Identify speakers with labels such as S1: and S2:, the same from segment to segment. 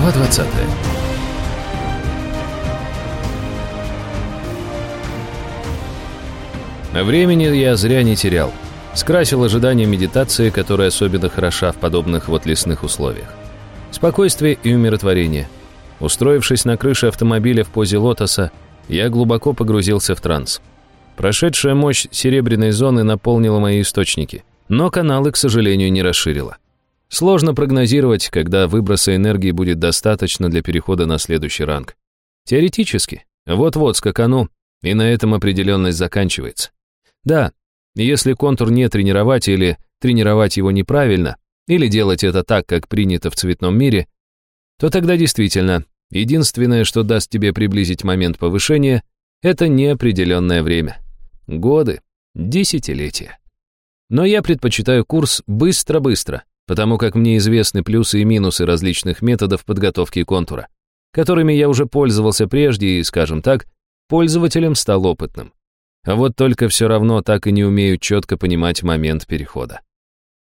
S1: Глава 20. Времени я зря не терял. Скрасил ожидание медитации, которая особенно хороша в подобных вот лесных условиях. Спокойствие и умиротворение. Устроившись на крыше автомобиля в позе лотоса, я глубоко погрузился в транс. Прошедшая мощь серебряной зоны наполнила мои источники, но каналы, к сожалению, не расширила. Сложно прогнозировать, когда выброса энергии будет достаточно для перехода на следующий ранг. Теоретически, вот-вот скакану, и на этом определенность заканчивается. Да, если контур не тренировать или тренировать его неправильно, или делать это так, как принято в цветном мире, то тогда действительно, единственное, что даст тебе приблизить момент повышения, это неопределенное время. Годы, десятилетия. Но я предпочитаю курс быстро-быстро, потому как мне известны плюсы и минусы различных методов подготовки контура, которыми я уже пользовался прежде и, скажем так, пользователем стал опытным. А вот только все равно так и не умею четко понимать момент перехода.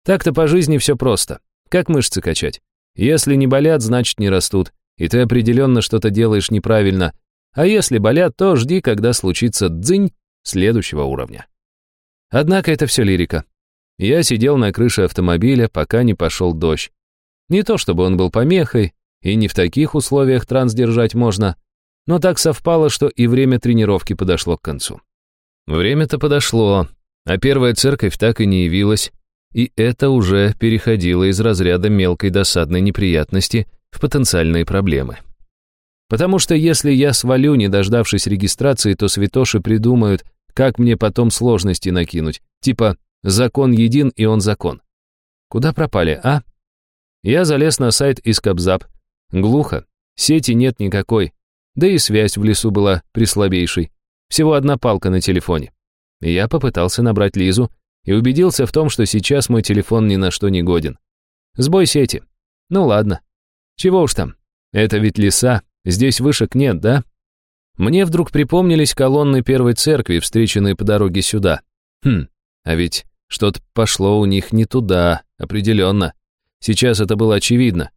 S1: Так-то по жизни все просто. Как мышцы качать? Если не болят, значит не растут, и ты определенно что-то делаешь неправильно. А если болят, то жди, когда случится дзынь следующего уровня. Однако это все лирика. Я сидел на крыше автомобиля, пока не пошел дождь. Не то чтобы он был помехой, и не в таких условиях транс держать можно, но так совпало, что и время тренировки подошло к концу. Время-то подошло, а первая церковь так и не явилась, и это уже переходило из разряда мелкой досадной неприятности в потенциальные проблемы. Потому что если я свалю, не дождавшись регистрации, то святоши придумают, как мне потом сложности накинуть, типа «закон един, и он закон». Куда пропали, а? Я залез на сайт из Кобзап. Глухо, сети нет никакой, да и связь в лесу была прислабейшей. Всего одна палка на телефоне. Я попытался набрать Лизу и убедился в том, что сейчас мой телефон ни на что не годен. Сбой сети. Ну ладно. Чего уж там. Это ведь леса, здесь вышек нет, да? Мне вдруг припомнились колонны первой церкви, встреченные по дороге сюда. Хм, а ведь что-то пошло у них не туда, определенно. Сейчас это было очевидно.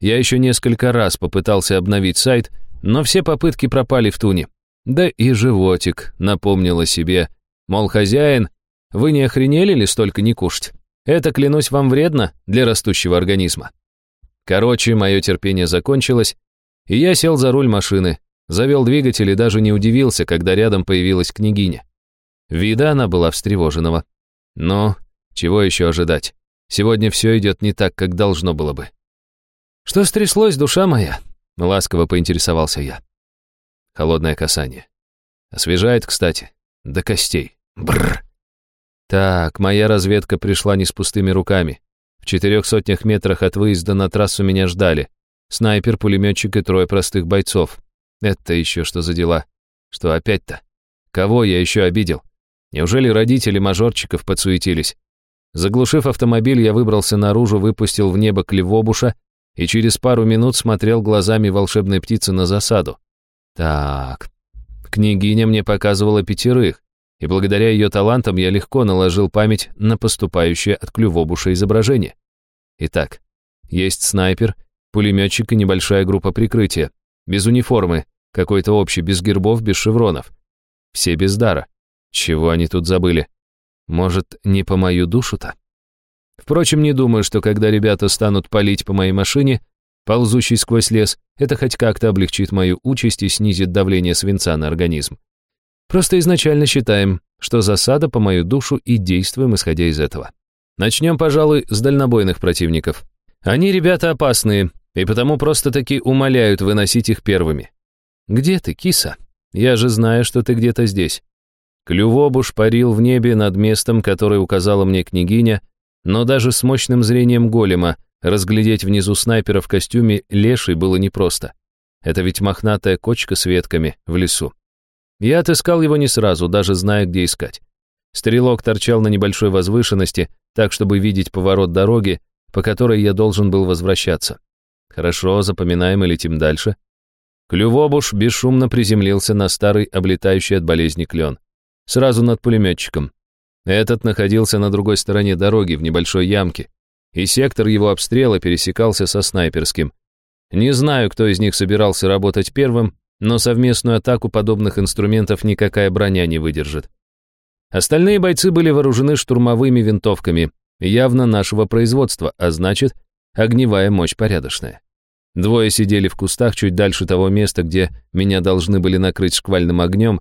S1: Я еще несколько раз попытался обновить сайт, но все попытки пропали в туне. Да и животик напомнил о себе. Мол, хозяин, вы не охренели ли столько не кушать? Это, клянусь, вам вредно для растущего организма. Короче, мое терпение закончилось, и я сел за руль машины, завел двигатель и даже не удивился, когда рядом появилась княгиня. Вида она была встревоженного. Но чего еще ожидать? Сегодня все идет не так, как должно было бы. «Что стряслось, душа моя?» — ласково поинтересовался я. Холодное касание. Освежает, кстати, до костей. Бррр. Так, моя разведка пришла не с пустыми руками. В четырех сотнях метрах от выезда на трассу меня ждали. Снайпер, пулеметчик и трое простых бойцов. Это еще что за дела? Что опять-то? Кого я еще обидел? Неужели родители мажорчиков подсуетились? Заглушив автомобиль, я выбрался наружу, выпустил в небо клевобуша и через пару минут смотрел глазами волшебной птицы на засаду. Так, княгиня мне показывала пятерых, и благодаря ее талантам я легко наложил память на поступающее от клювобуша изображение. Итак, есть снайпер, пулеметчик и небольшая группа прикрытия, без униформы, какой-то общий, без гербов, без шевронов. Все без дара. Чего они тут забыли? Может, не по мою душу-то? Впрочем, не думаю, что когда ребята станут палить по моей машине, ползущий сквозь лес, это хоть как-то облегчит мою участь и снизит давление свинца на организм. Просто изначально считаем, что засада по мою душу и действуем, исходя из этого. Начнем, пожалуй, с дальнобойных противников. Они ребята опасные, и потому просто-таки умоляют выносить их первыми. Где ты, киса? Я же знаю, что ты где-то здесь. Клювобуш парил в небе над местом, которое указала мне княгиня, но даже с мощным зрением голема разглядеть внизу снайпера в костюме леший было непросто. Это ведь мохнатая кочка с ветками в лесу. Я отыскал его не сразу, даже зная, где искать. Стрелок торчал на небольшой возвышенности, так, чтобы видеть поворот дороги, по которой я должен был возвращаться. Хорошо, запоминаем и летим дальше. Клювобуш бесшумно приземлился на старый, облетающий от болезни клен. Сразу над пулеметчиком. Этот находился на другой стороне дороги, в небольшой ямке, и сектор его обстрела пересекался со снайперским. Не знаю, кто из них собирался работать первым, но совместную атаку подобных инструментов никакая броня не выдержит. Остальные бойцы были вооружены штурмовыми винтовками, явно нашего производства, а значит, огневая мощь порядочная. Двое сидели в кустах чуть дальше того места, где меня должны были накрыть шквальным огнем,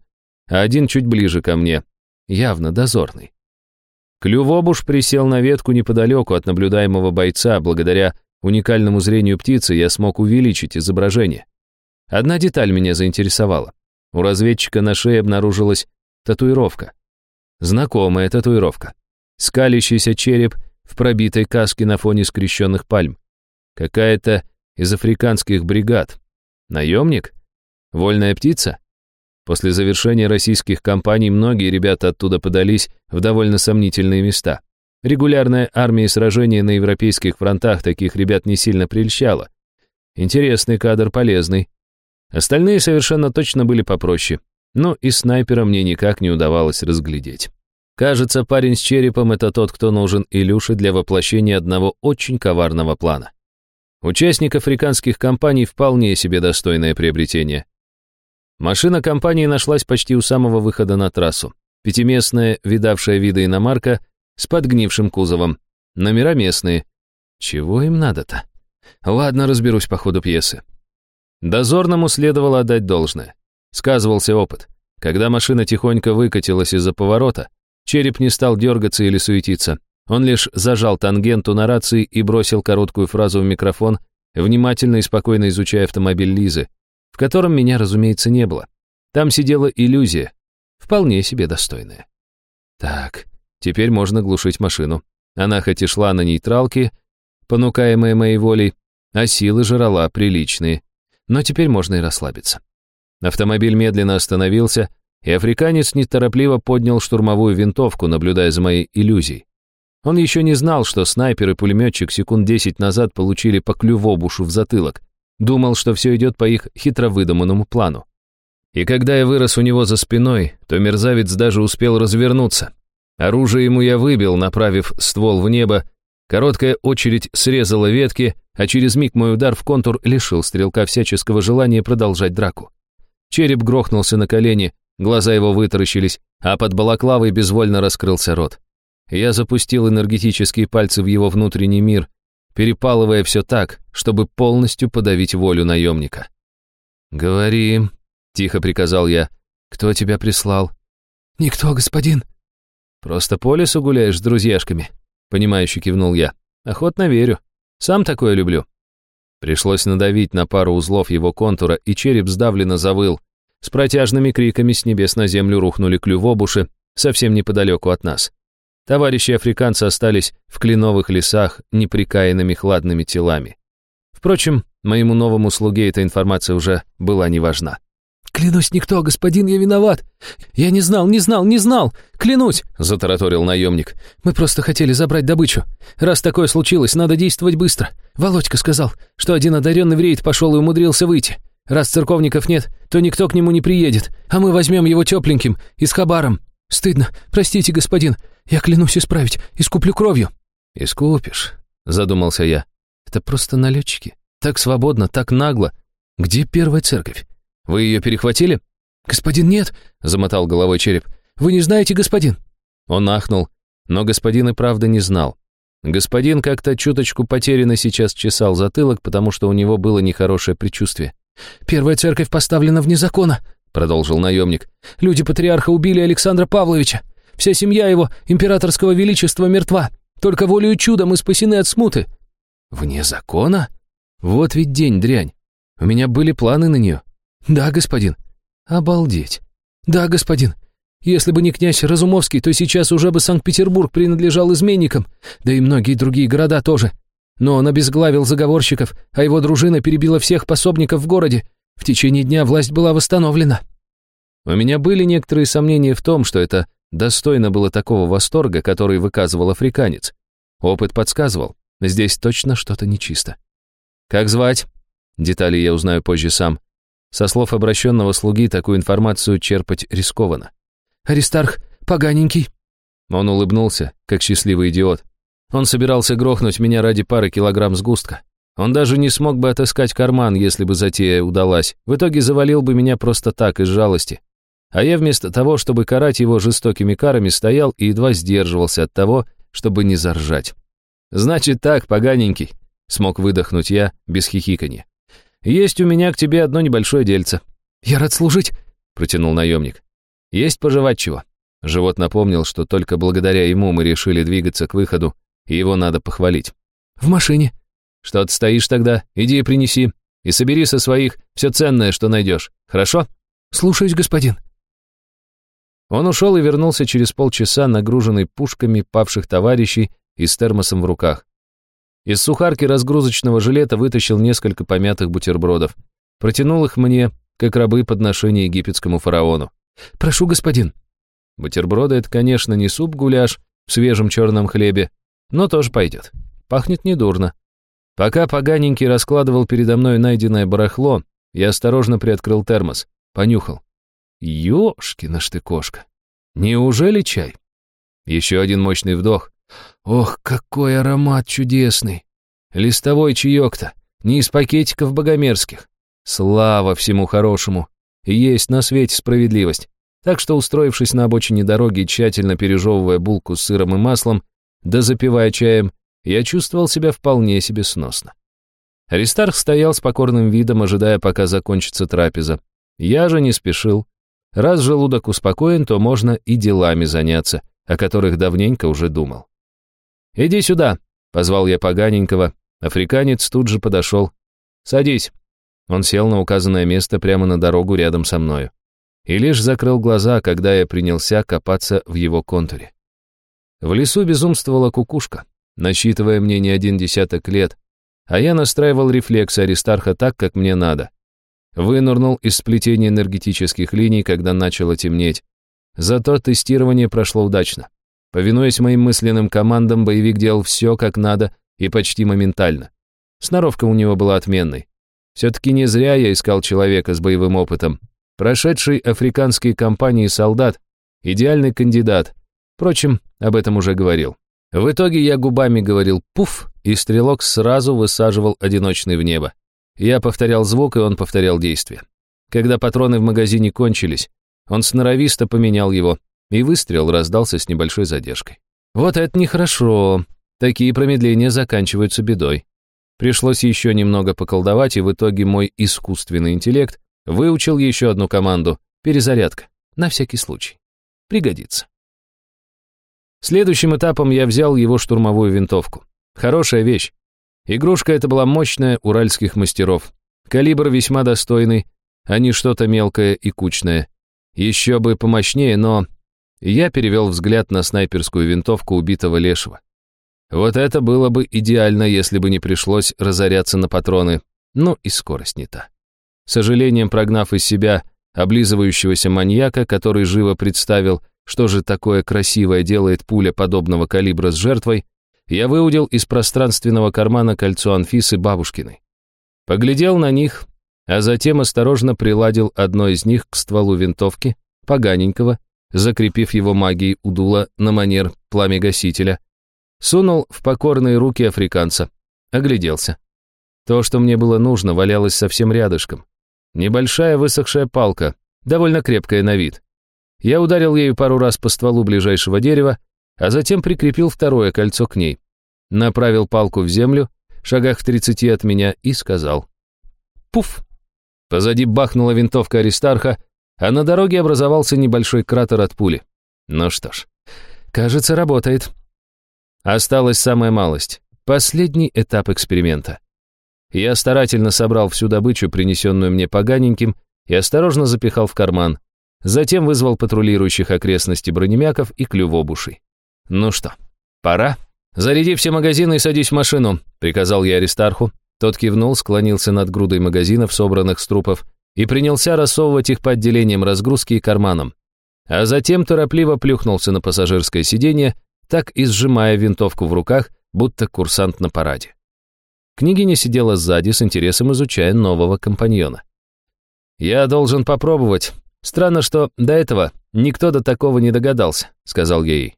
S1: а один чуть ближе ко мне, явно дозорный. Клювобуш присел на ветку неподалеку от наблюдаемого бойца. Благодаря уникальному зрению птицы я смог увеличить изображение. Одна деталь меня заинтересовала. У разведчика на шее обнаружилась татуировка. Знакомая татуировка. Скалящийся череп в пробитой каске на фоне скрещенных пальм. Какая-то из африканских бригад. Наемник? Вольная птица? После завершения российских кампаний многие ребята оттуда подались в довольно сомнительные места. Регулярная армия и сражения на европейских фронтах таких ребят не сильно прельщала. Интересный кадр, полезный. Остальные совершенно точно были попроще. Но и снайпера мне никак не удавалось разглядеть. Кажется, парень с черепом — это тот, кто нужен Илюше для воплощения одного очень коварного плана. Участник африканских компаний вполне себе достойное приобретение. Машина компании нашлась почти у самого выхода на трассу. Пятиместная, видавшая виды иномарка, с подгнившим кузовом. Номера местные. Чего им надо-то? Ладно, разберусь по ходу пьесы. Дозорному следовало отдать должное. Сказывался опыт. Когда машина тихонько выкатилась из-за поворота, череп не стал дергаться или суетиться. Он лишь зажал тангенту на рации и бросил короткую фразу в микрофон, внимательно и спокойно изучая автомобиль Лизы, в котором меня, разумеется, не было. Там сидела иллюзия, вполне себе достойная. Так, теперь можно глушить машину. Она хоть и шла на нейтралке, понукаемая моей волей, а силы жрала приличные, но теперь можно и расслабиться. Автомобиль медленно остановился, и африканец неторопливо поднял штурмовую винтовку, наблюдая за моей иллюзией. Он еще не знал, что снайпер и пулеметчик секунд десять назад получили по клювобушу в затылок, Думал, что все идет по их хитро выдуманному плану. И когда я вырос у него за спиной, то мерзавец даже успел развернуться. Оружие ему я выбил, направив ствол в небо. Короткая очередь срезала ветки, а через миг мой удар в контур лишил стрелка всяческого желания продолжать драку. Череп грохнулся на колени, глаза его вытаращились, а под балаклавой безвольно раскрылся рот. Я запустил энергетические пальцы в его внутренний мир, перепалывая все так, чтобы полностью подавить волю наемника. «Говори», — тихо приказал я, — «кто тебя прислал?»
S2: «Никто, господин».
S1: «Просто по лесу гуляешь с друзьяшками», — понимающе кивнул я. «Охотно верю. Сам такое люблю». Пришлось надавить на пару узлов его контура, и череп сдавленно завыл. С протяжными криками с небес на землю рухнули клювобуши, совсем неподалеку от нас. Товарищи африканцы остались в кленовых лесах неприкаянными хладными телами. Впрочем, моему новому слуге эта информация уже была не важна.
S2: «Клянусь, никто, господин, я виноват! Я не знал, не знал, не знал! Клянусь!» — затараторил наемник. «Мы просто хотели забрать добычу. Раз такое случилось, надо действовать быстро. Володька сказал, что один одаренный в рейд пошел и умудрился выйти. Раз церковников нет, то никто к нему не приедет, а мы возьмем его тепленьким и с хабаром. Стыдно, простите, господин, я клянусь исправить, искуплю кровью».
S1: «Искупишь», — задумался я. «Это просто налетчики. Так свободно, так нагло. Где первая церковь? Вы ее перехватили?»
S2: «Господин, нет», — замотал головой череп. «Вы не знаете, господин?»
S1: Он ахнул, но господин и правда не знал. Господин как-то чуточку потерянно сейчас чесал затылок, потому что у него было нехорошее предчувствие.
S2: «Первая церковь поставлена вне закона», — продолжил наемник. «Люди патриарха убили Александра Павловича. Вся семья его, императорского величества, мертва. Только волею чуда мы спасены от смуты».
S1: «Вне закона? Вот ведь день дрянь. У меня были планы на нее».
S2: «Да, господин».
S1: «Обалдеть».
S2: «Да, господин. Если бы не князь Разумовский, то сейчас уже бы Санкт-Петербург принадлежал изменникам, да и многие другие города тоже. Но он обезглавил заговорщиков, а его дружина перебила всех пособников в городе. В течение дня власть была восстановлена».
S1: У меня были некоторые сомнения в том, что это Достойно было такого восторга, который выказывал африканец. Опыт подсказывал, здесь точно что-то нечисто. Как звать? Детали я узнаю позже сам. Со слов обращенного слуги такую информацию черпать рискованно.
S2: «Аристарх, поганенький».
S1: Он улыбнулся, как счастливый идиот. Он собирался грохнуть меня ради пары килограмм сгустка. Он даже не смог бы отыскать карман, если бы затея удалась. В итоге завалил бы меня просто так, из жалости. А я вместо того, чтобы карать его жестокими карами, стоял и едва сдерживался от того, чтобы не заржать. «Значит так, поганенький», — смог выдохнуть я без хихиканья. «Есть у меня к тебе одно небольшое дельце».
S2: «Я рад служить», — протянул наемник.
S1: «Есть пожевать чего». Живот напомнил, что только благодаря ему мы решили двигаться к выходу, и его надо похвалить.
S2: «В машине».
S1: «Что ты стоишь тогда? Иди и принеси. И собери со своих все ценное, что найдешь. Хорошо?»
S2: «Слушаюсь, господин».
S1: Он ушел и вернулся через полчаса, нагруженный пушками павших товарищей и с термосом в руках. Из сухарки разгрузочного жилета вытащил несколько помятых бутербродов. Протянул их мне, как рабы подношения египетскому фараону.
S2: «Прошу, господин».
S1: Бутерброды — это, конечно, не суп-гуляш в свежем черном хлебе, но тоже пойдет. Пахнет недурно. Пока поганенький раскладывал передо мной найденное барахло, я осторожно приоткрыл термос, понюхал. Ёшкина ж ты кошка. Неужели чай? Еще один мощный вдох. Ох, какой аромат чудесный. Листовой чаек-то, не из пакетиков богомерзких. Слава всему хорошему. Есть на свете справедливость. Так что, устроившись на обочине дороги, тщательно пережевывая булку с сыром и маслом, да запивая чаем, я чувствовал себя вполне себе сносно. Аристарх стоял с покорным видом, ожидая, пока закончится трапеза. Я же не спешил, Раз желудок успокоен, то можно и делами заняться, о которых давненько уже думал. «Иди сюда», — позвал я поганенького. Африканец тут же подошел. «Садись». Он сел на указанное место прямо на дорогу рядом со мною. И лишь закрыл глаза, когда я принялся копаться в его контуре. В лесу безумствовала кукушка, насчитывая мне не один десяток лет, а я настраивал рефлексы Аристарха так, как мне надо. Вынырнул из сплетения энергетических линий, когда начало темнеть. Зато тестирование прошло удачно. Повинуясь моим мысленным командам, боевик делал все как надо и почти моментально. Сноровка у него была отменной. Все-таки не зря я искал человека с боевым опытом. Прошедший африканские кампании солдат – идеальный кандидат. Впрочем, об этом уже говорил. В итоге я губами говорил «пуф», и стрелок сразу высаживал одиночный в небо. Я повторял звук, и он повторял действие. Когда патроны в магазине кончились, он сноровисто поменял его, и выстрел раздался с небольшой задержкой. Вот это нехорошо. Такие промедления заканчиваются бедой. Пришлось еще немного поколдовать, и в итоге мой искусственный интеллект выучил еще одну команду — перезарядка, на всякий случай. Пригодится. Следующим этапом я взял его штурмовую винтовку. Хорошая вещь. Игрушка эта была мощная, уральских мастеров. Калибр весьма достойный, а не что-то мелкое и кучное. Еще бы помощнее, но... Я перевел взгляд на снайперскую винтовку убитого лешего. Вот это было бы идеально, если бы не пришлось разоряться на патроны. Ну и скорость не та. Сожалением прогнав из себя облизывающегося маньяка, который живо представил, что же такое красивое делает пуля подобного калибра с жертвой, я выудил из пространственного кармана кольцо Анфисы бабушкиной. Поглядел на них, а затем осторожно приладил одно из них к стволу винтовки, поганенького, закрепив его магией у дула на манер пламя-гасителя, сунул в покорные руки африканца, огляделся. То, что мне было нужно, валялось совсем рядышком. Небольшая высохшая палка, довольно крепкая на вид. Я ударил ею пару раз по стволу ближайшего дерева, а затем прикрепил второе кольцо к ней. Направил палку в землю, шагах в тридцати от меня, и сказал. «Пуф!» Позади бахнула винтовка Аристарха, а на дороге образовался небольшой кратер от пули. Ну что ж, кажется, работает. Осталась самая малость, последний этап эксперимента. Я старательно собрал всю добычу, принесенную мне поганеньким, и осторожно запихал в карман. Затем вызвал патрулирующих окрестности бронемяков и клювобушей. «Ну что, пора?» «Заряди все магазины и садись в машину», — приказал я Аристарху. Тот кивнул, склонился над грудой магазинов, собранных с трупов, и принялся рассовывать их по отделениям разгрузки и карманам. А затем торопливо плюхнулся на пассажирское сиденье, так и сжимая винтовку в руках, будто курсант на параде. Княгиня сидела сзади, с интересом изучая нового компаньона. «Я должен попробовать. Странно, что до этого никто до такого не догадался», — сказал ей.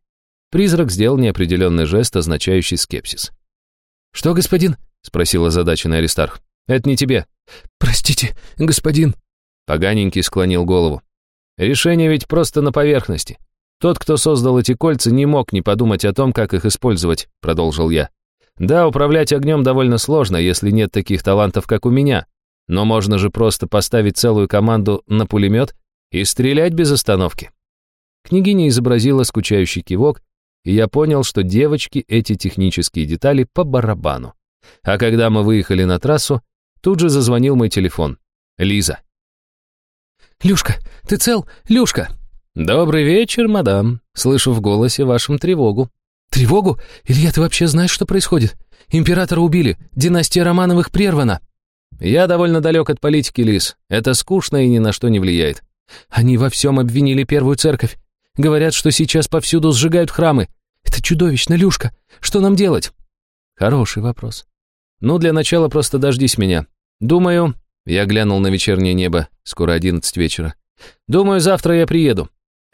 S1: Призрак сделал неопределенный жест, означающий скепсис.
S2: «Что, господин?»
S1: — спросила озадаченный Аристарх. «Это не тебе».
S2: «Простите, господин».
S1: Поганенький склонил голову. «Решение ведь просто на поверхности. Тот, кто создал эти кольца, не мог не подумать о том, как их использовать», — продолжил я. «Да, управлять огнем довольно сложно, если нет таких талантов, как у меня. Но можно же просто поставить целую команду на пулемет и стрелять без остановки». Княгиня изобразила скучающий кивок, и я понял, что девочки эти технические детали по барабану. А когда мы выехали на трассу, тут же зазвонил мой телефон. Лиза.
S2: «Люшка, ты цел? Люшка!»
S1: «Добрый вечер, мадам. Слышу в голосе вашем тревогу».
S2: «Тревогу? Илья, ты вообще знаешь, что происходит? Императора убили, династия Романовых прервана».
S1: «Я довольно далек от политики, Лиз. Это скучно и ни на что не влияет».
S2: «Они во всем обвинили первую церковь. Говорят, что сейчас повсюду сжигают храмы. Это чудовищно, Люшка. Что нам делать?»
S1: «Хороший вопрос. Ну, для начала просто дождись меня. Думаю...» Я глянул на вечернее небо. Скоро одиннадцать вечера. «Думаю, завтра я приеду».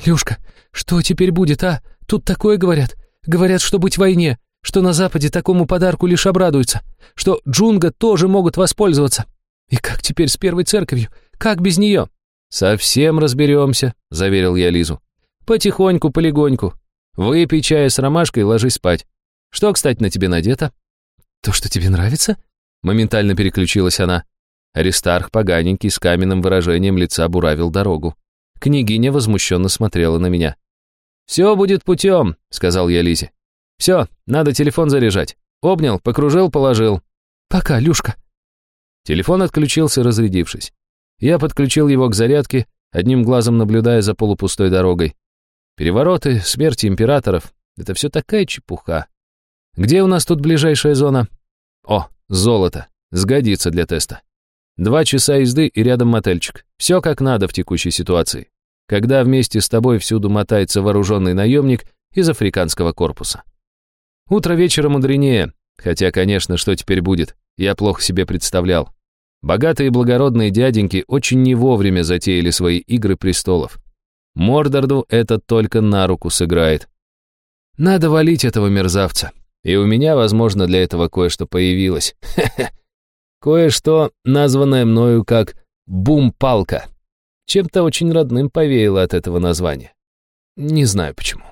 S2: «Люшка, что теперь будет, а? Тут такое говорят. Говорят, что быть в войне, что на Западе такому подарку лишь обрадуются, что Джунга тоже могут воспользоваться. И как теперь с первой церковью? Как без нее?»
S1: «Совсем разберемся», — заверил я Лизу. Потихоньку, полегоньку. Выпей чая с ромашкой и ложись спать. Что, кстати, на тебе надето?»
S2: «То, что тебе нравится?»
S1: Моментально переключилась она. Аристарх, поганенький, с каменным выражением лица буравил дорогу. Княгиня возмущенно смотрела на меня. «Все будет путем», — сказал я Лизе. «Все, надо телефон заряжать. Обнял, покружил, положил».
S2: «Пока, Люшка».
S1: Телефон отключился, разрядившись. Я подключил его к зарядке, одним глазом наблюдая за полупустой дорогой. Перевороты, смерти императоров — это все такая чепуха. Где у нас тут ближайшая зона? О, золото. Сгодится для теста. Два часа езды и рядом мотельчик. Все как надо в текущей ситуации. Когда вместе с тобой всюду мотается вооруженный наемник из африканского корпуса. Утро вечера мудренее, хотя, конечно, что теперь будет, я плохо себе представлял. Богатые и благородные дяденьки очень не вовремя затеяли свои игры престолов. Мордорду это только на руку сыграет. Надо валить этого мерзавца. И у меня, возможно, для этого кое-что появилось. Кое-что, названное мною как «бум-палка». Чем-то очень родным повеяло от этого названия. Не знаю почему.